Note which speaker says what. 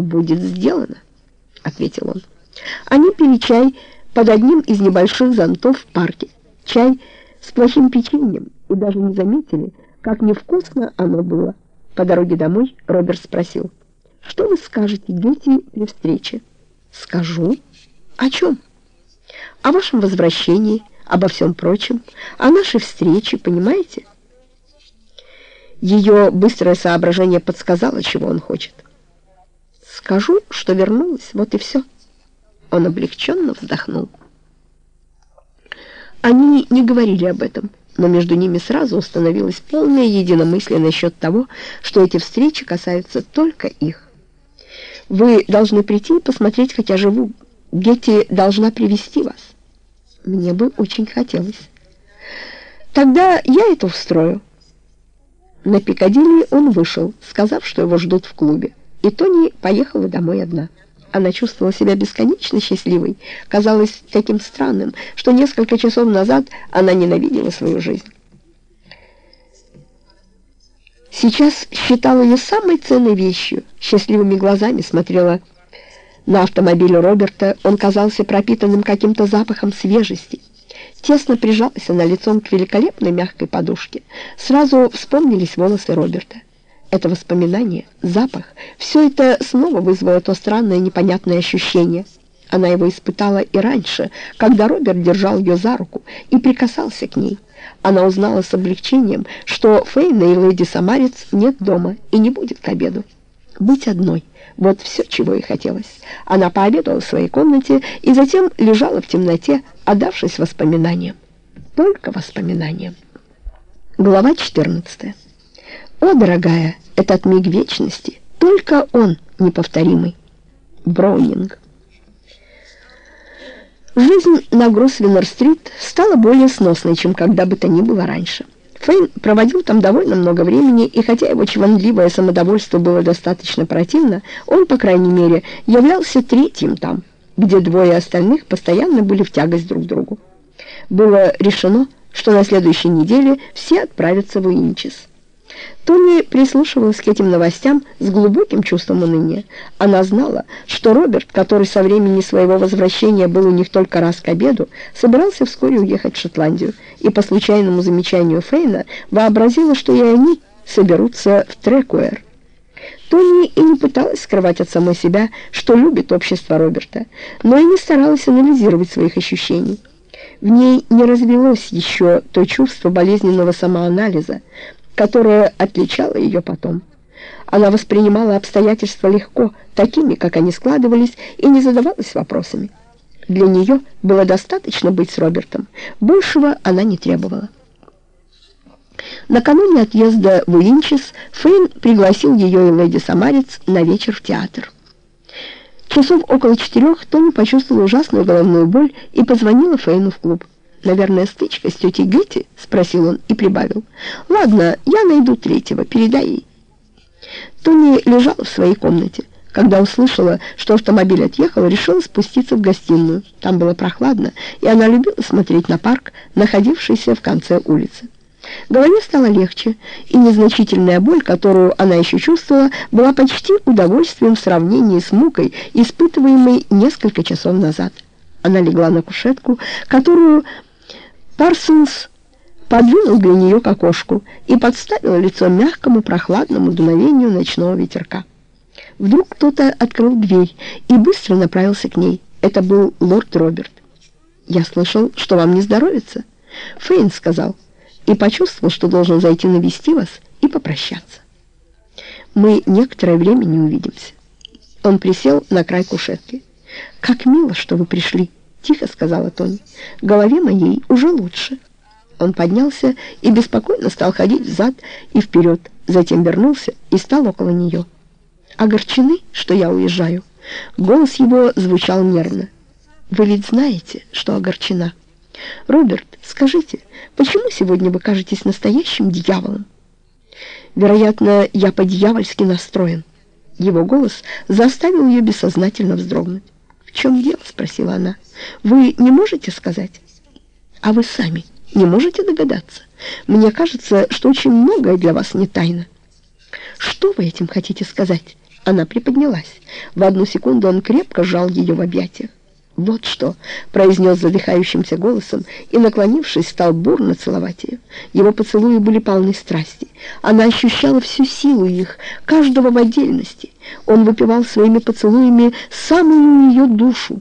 Speaker 1: «Будет сделано», — ответил он. Они пили чай под одним из небольших зонтов в парке. Чай с плохим печеньем, и даже не заметили, как невкусно оно было. По дороге домой Роберт спросил, «Что вы скажете дети при встрече?» «Скажу. О чем?» «О вашем возвращении, обо всем прочем, о нашей встрече, понимаете?» Ее быстрое соображение подсказало, чего он хочет. «Скажу, что вернулась, вот и все». Он облегченно вздохнул. Они не говорили об этом, но между ними сразу установилось полное единомыслие насчет того, что эти встречи касаются только их. «Вы должны прийти и посмотреть, как я живу. Гетти должна привести вас». «Мне бы очень хотелось». «Тогда я это устрою». На Пикадилли он вышел, сказав, что его ждут в клубе, и Тони поехала домой одна. Она чувствовала себя бесконечно счастливой, казалось таким странным, что несколько часов назад она ненавидела свою жизнь. Сейчас считала ее самой ценной вещью, счастливыми глазами смотрела на автомобиль Роберта, он казался пропитанным каким-то запахом свежести. Тесно прижалась она лицом к великолепной мягкой подушке. Сразу вспомнились волосы Роберта. Это воспоминание, запах, все это снова вызвало то странное непонятное ощущение. Она его испытала и раньше, когда Роберт держал ее за руку и прикасался к ней. Она узнала с облегчением, что Фейна и леди Самарец нет дома и не будет к обеду. Быть одной — вот все, чего ей хотелось. Она пообедала в своей комнате и затем лежала в темноте, отдавшись воспоминаниям. Только воспоминаниям. Глава 14. О, дорогая, этот миг вечности, только он неповторимый. Броунинг. Жизнь на Гросвеннер-стрит стала более сносной, чем когда бы то ни было раньше. Фейн проводил там довольно много времени, и хотя его чванливое самодовольство было достаточно противно, он, по крайней мере, являлся третьим там, где двое остальных постоянно были в тягость друг другу. Было решено, что на следующей неделе все отправятся в Уинчес. Тони прислушивалась к этим новостям с глубоким чувством уныния. Она знала, что Роберт, который со времени своего возвращения был у них только раз к обеду, собирался вскоре уехать в Шотландию, и по случайному замечанию Фейна вообразила, что и они соберутся в Трекуэр. Тони и не пыталась скрывать от самой себя, что любит общество Роберта, но и не старалась анализировать своих ощущений. В ней не развелось еще то чувство болезненного самоанализа, которое отличало ее потом. Она воспринимала обстоятельства легко, такими, как они складывались, и не задавалась вопросами. Для нее было достаточно быть с Робертом. Большего она не требовала. Накануне отъезда в Уинчес Фейн пригласил ее и леди Самарец на вечер в театр. Часов около четырех Тони почувствовала ужасную головную боль и позвонила Фейну в клуб. «Наверное, стычка с тетей Гетти?» — спросил он и прибавил. «Ладно, я найду третьего, передай ей». Тони лежала в своей комнате. Когда услышала, что автомобиль отъехал, решила спуститься в гостиную. Там было прохладно, и она любила смотреть на парк, находившийся в конце улицы. Голове стало легче, и незначительная боль, которую она еще чувствовала, была почти удовольствием в сравнении с мукой, испытываемой несколько часов назад. Она легла на кушетку, которую Парсонс подвинул для нее к окошку и подставил лицо мягкому прохладному дуновению ночного ветерка. Вдруг кто-то открыл дверь и быстро направился к ней. Это был лорд Роберт. «Я слышал, что вам не здоровится?» Фейн сказал, и почувствовал, что должен зайти навести вас и попрощаться. «Мы некоторое время не увидимся». Он присел на край кушетки. «Как мило, что вы пришли». — тихо сказала Тони. «Голове моей уже лучше». Он поднялся и беспокойно стал ходить взад и вперед, затем вернулся и стал около нее. «Огорчены, что я уезжаю?» Голос его звучал нервно. «Вы ведь знаете, что огорчена?» «Роберт, скажите, почему сегодня вы кажетесь настоящим дьяволом?» «Вероятно, я по-дьявольски настроен». Его голос заставил ее бессознательно вздрогнуть. «В чем дело?» — спросила она. «Вы не можете сказать?» «А вы сами не можете догадаться? Мне кажется, что очень многое для вас не тайна». «Что вы этим хотите сказать?» Она приподнялась. В одну секунду он крепко сжал ее в объятиях. «Вот что!» — произнес задыхающимся голосом и, наклонившись, стал бурно целовать ее. Его поцелуи были полны страсти. Она ощущала всю силу их, каждого в отдельности. Он выпивал своими поцелуями самую ее душу.